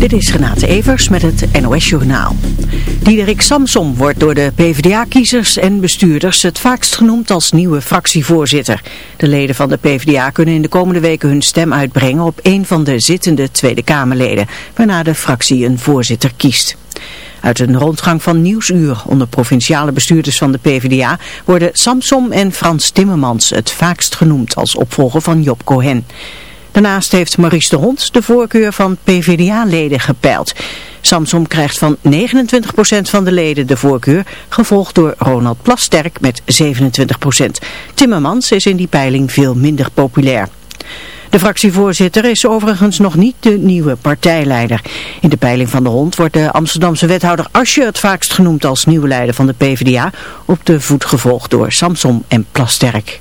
Dit is Renate Evers met het NOS Journaal. Diederik Samsom wordt door de PvdA-kiezers en bestuurders het vaakst genoemd als nieuwe fractievoorzitter. De leden van de PvdA kunnen in de komende weken hun stem uitbrengen op een van de zittende Tweede Kamerleden, waarna de fractie een voorzitter kiest. Uit een rondgang van Nieuwsuur onder provinciale bestuurders van de PvdA worden Samsom en Frans Timmermans het vaakst genoemd als opvolger van Job Cohen. Daarnaast heeft Maurice de Hond de voorkeur van PvdA-leden gepeild. Samsom krijgt van 29% van de leden de voorkeur, gevolgd door Ronald Plasterk met 27%. Timmermans is in die peiling veel minder populair. De fractievoorzitter is overigens nog niet de nieuwe partijleider. In de peiling van de hond wordt de Amsterdamse wethouder Asje het vaakst genoemd als nieuwe leider van de PvdA, op de voet gevolgd door Samsom en Plasterk.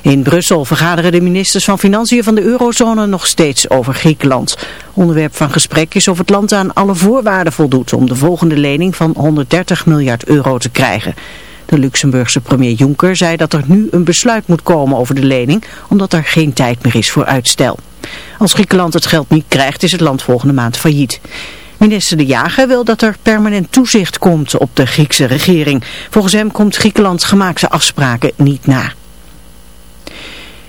In Brussel vergaderen de ministers van Financiën van de eurozone nog steeds over Griekenland. Onderwerp van gesprek is of het land aan alle voorwaarden voldoet om de volgende lening van 130 miljard euro te krijgen. De Luxemburgse premier Juncker zei dat er nu een besluit moet komen over de lening, omdat er geen tijd meer is voor uitstel. Als Griekenland het geld niet krijgt, is het land volgende maand failliet. Minister De Jager wil dat er permanent toezicht komt op de Griekse regering. Volgens hem komt Griekenland gemaakte afspraken niet na.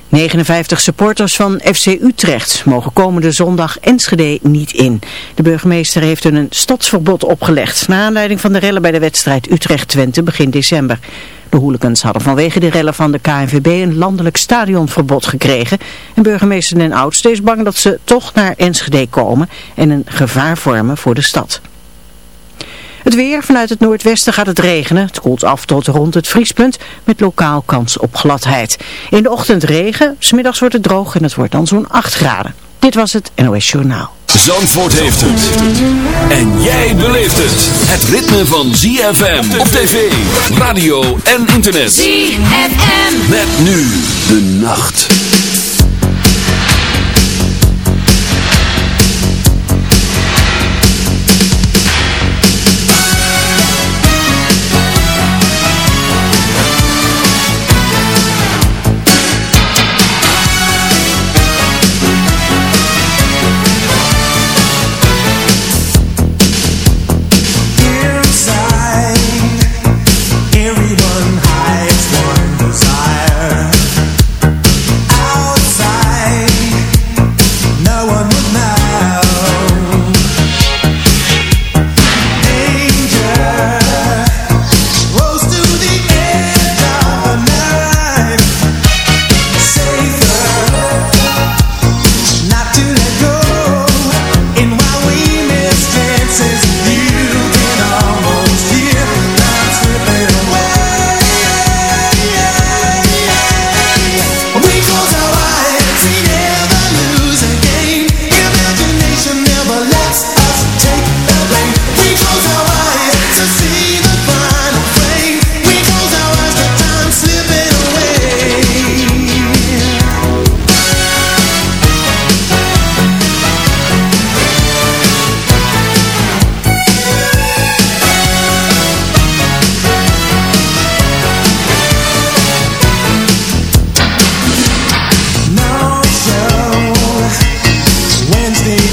59 supporters van FC Utrecht mogen komende zondag Enschede niet in. De burgemeester heeft hun een stadsverbod opgelegd, naar aanleiding van de rellen bij de wedstrijd Utrecht-Twente begin december. De hooligans hadden vanwege de rellen van de KNVB een landelijk stadionverbod gekregen. En burgemeester Den Oudste is bang dat ze toch naar Enschede komen en een gevaar vormen voor de stad. Het weer, vanuit het noordwesten gaat het regenen. Het koelt af tot rond het vriespunt met lokaal kans op gladheid. In de ochtend regen, smiddags wordt het droog en het wordt dan zo'n 8 graden. Dit was het NOS Journaal. Zandvoort heeft het. En jij beleeft het. Het ritme van ZFM op tv, radio en internet. ZFM. Met nu de nacht.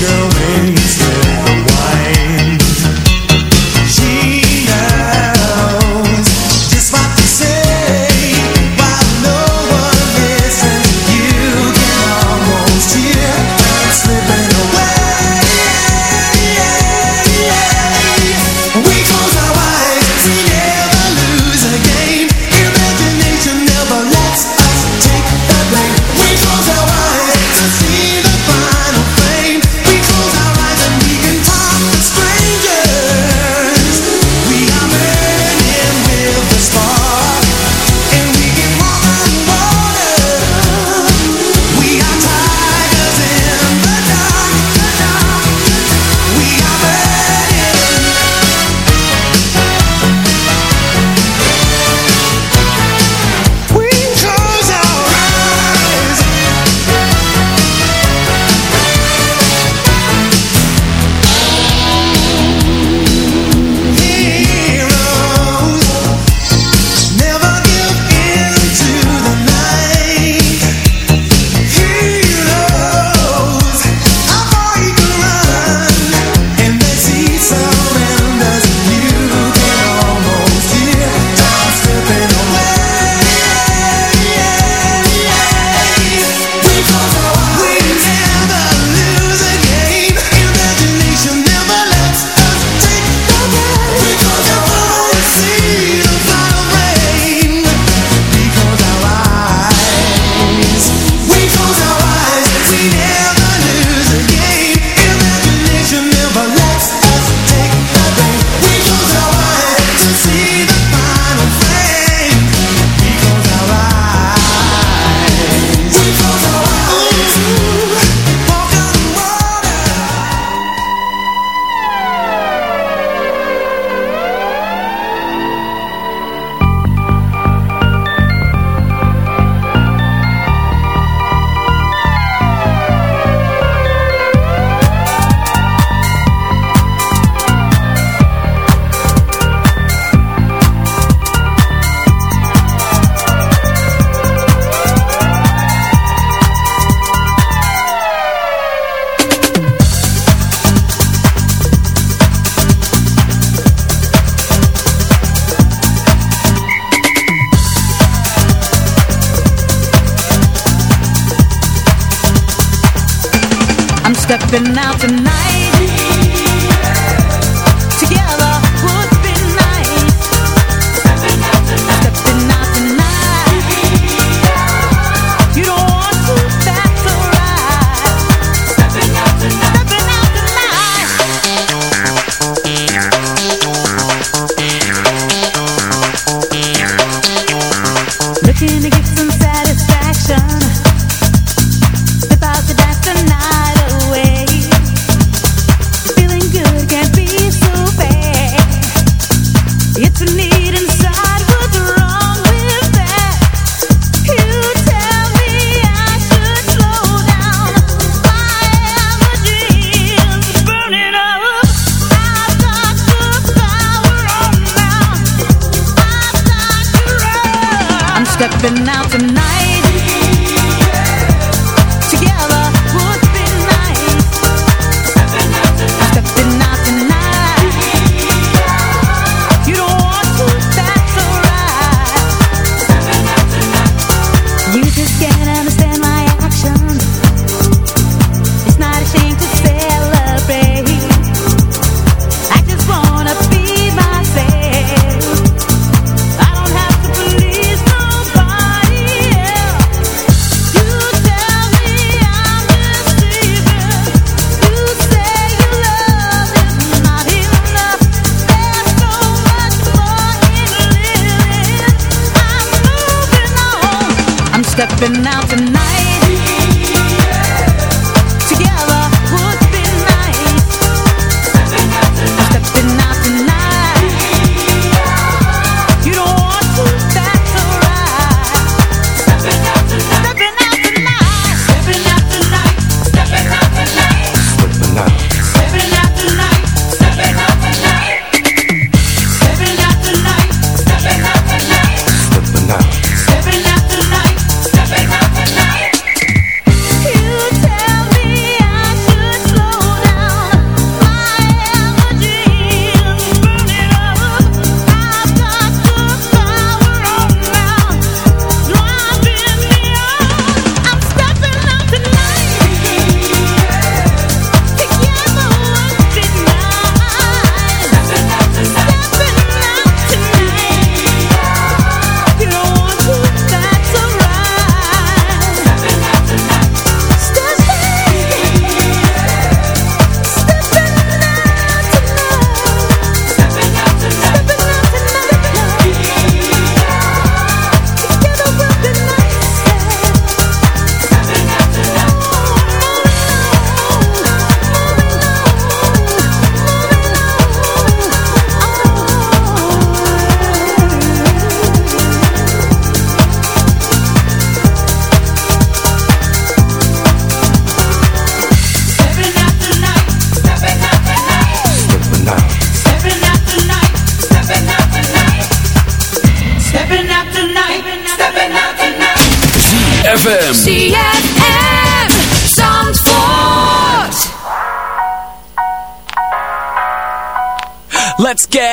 girl, when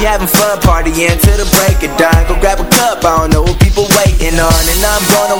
We having fun partying till the break of dawn. Go grab a cup, I don't know what people waiting on. And I'm gonna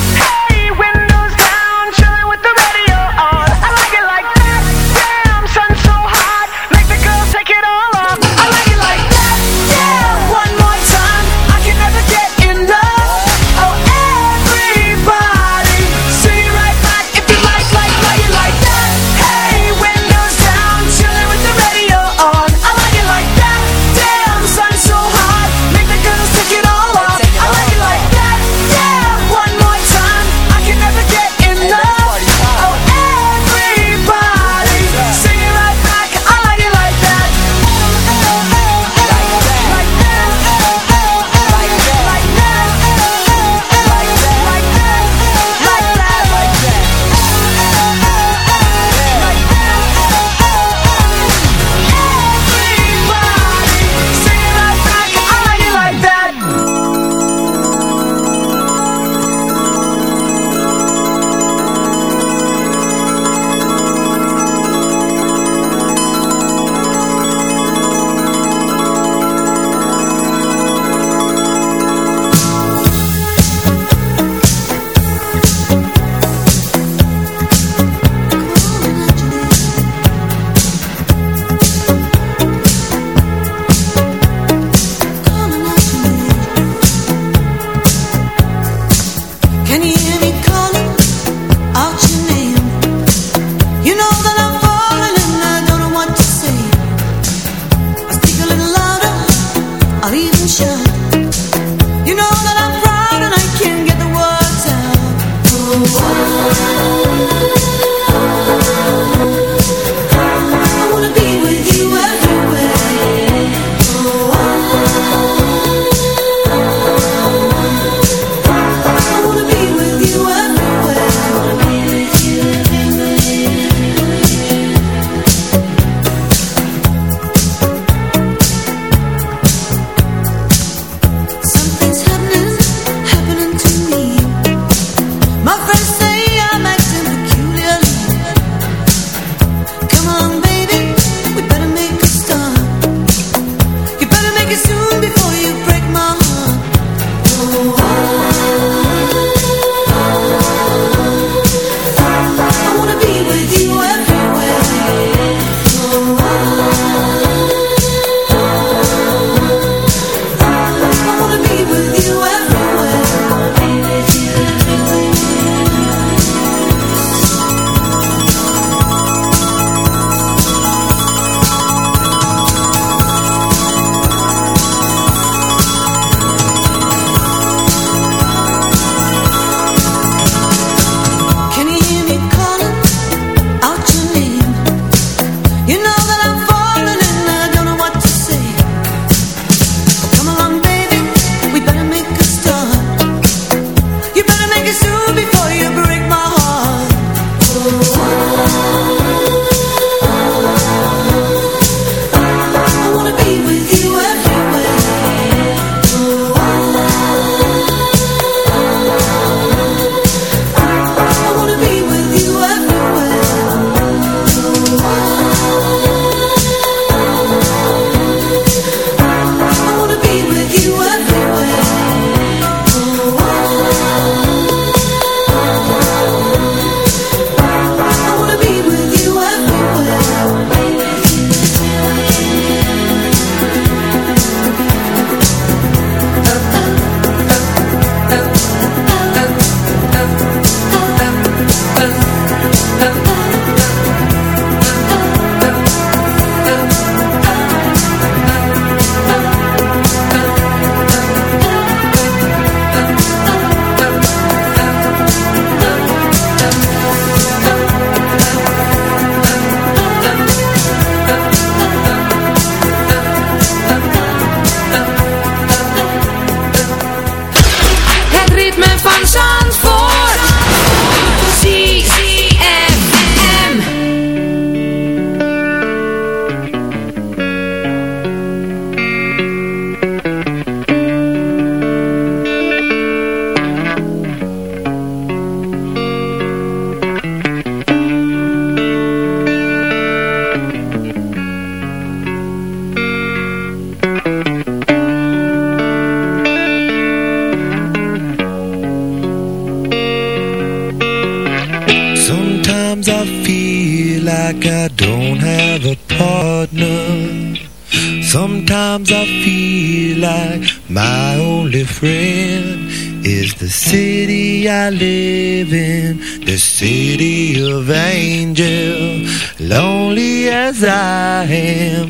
friend is the city I live in, the city of angels. Lonely as I am,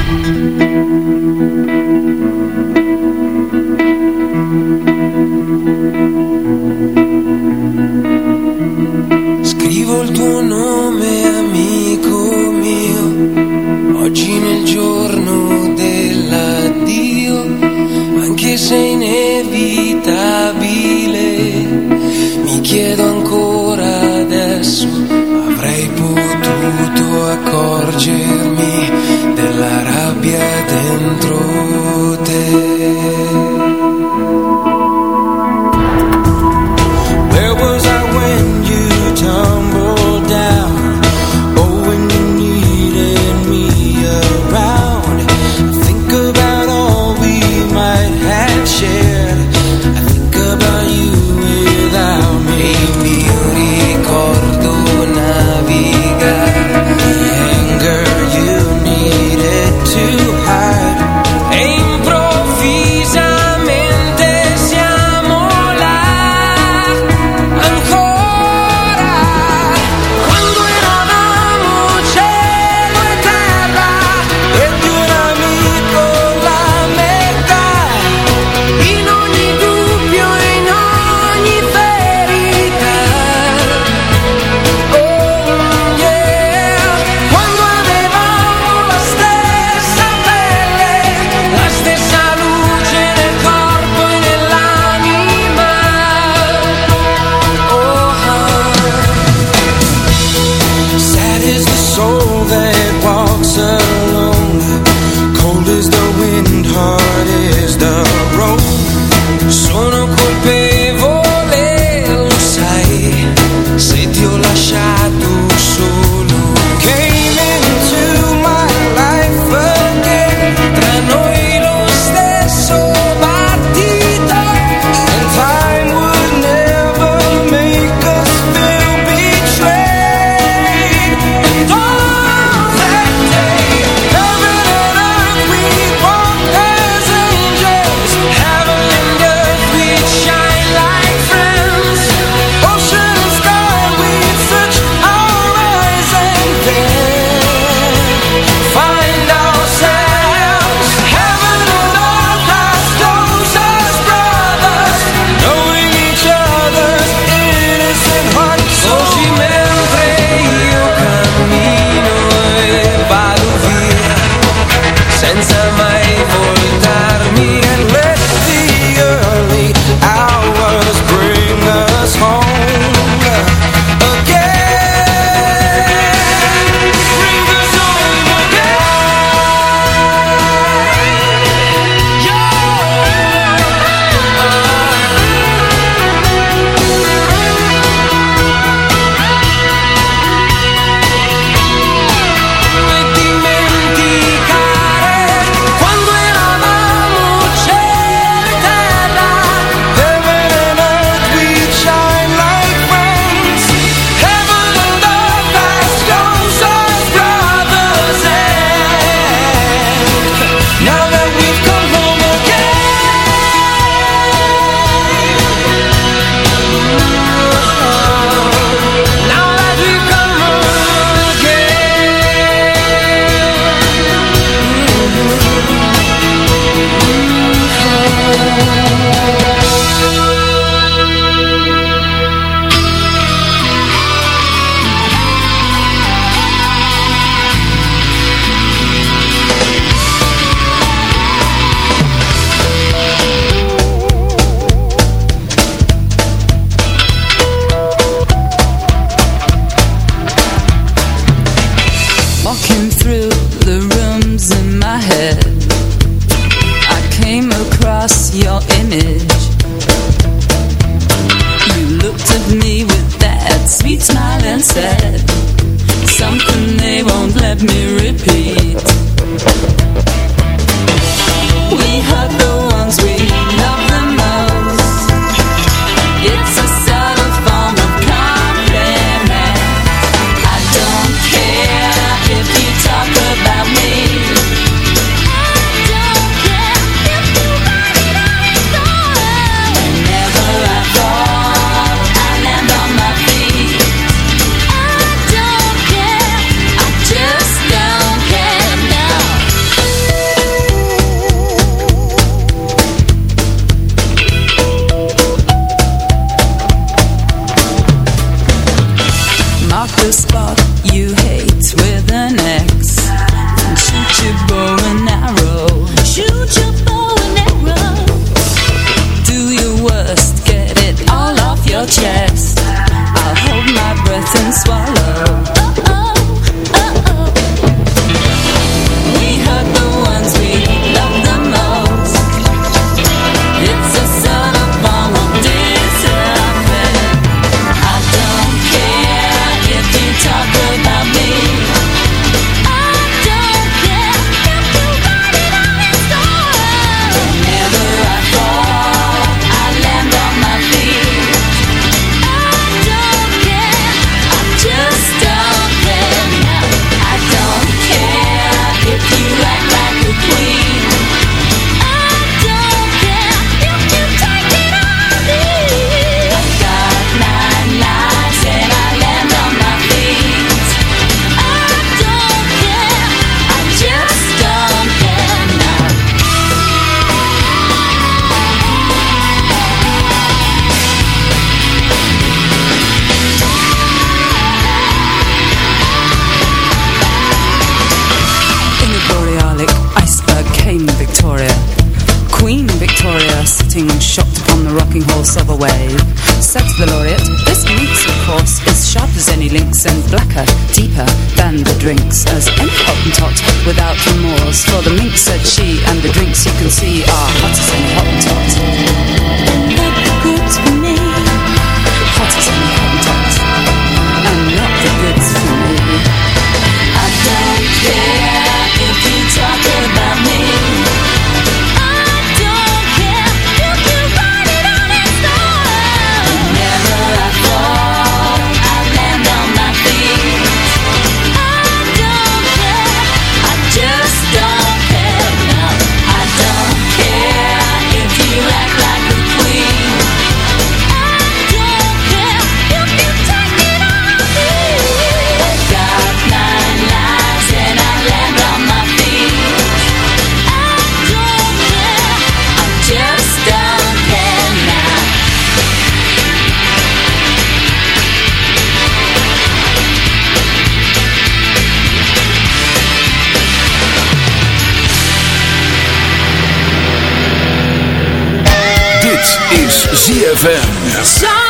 ZFM.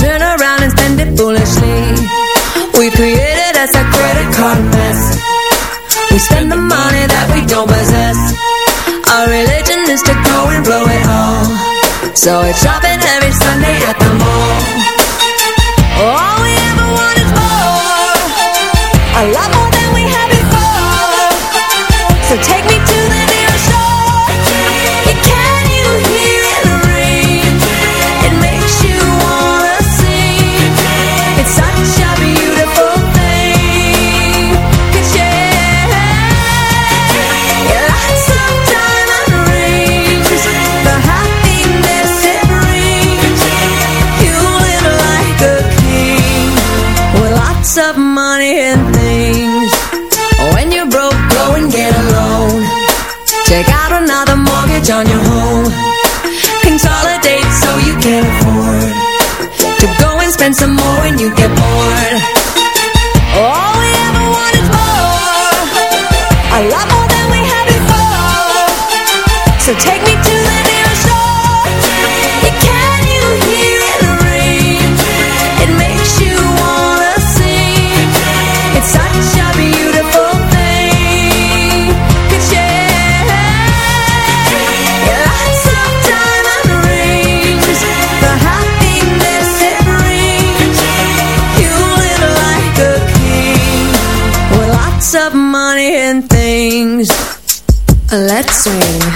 turn around and spend it foolishly. We created us a credit card mess. We spend the money that we don't possess. Our religion is to go and blow it all. So it's shopping every Sunday at the mall. All we ever want is more. A lot more On your home Consolidate so you can afford To go and spend some more when you get bored. insane.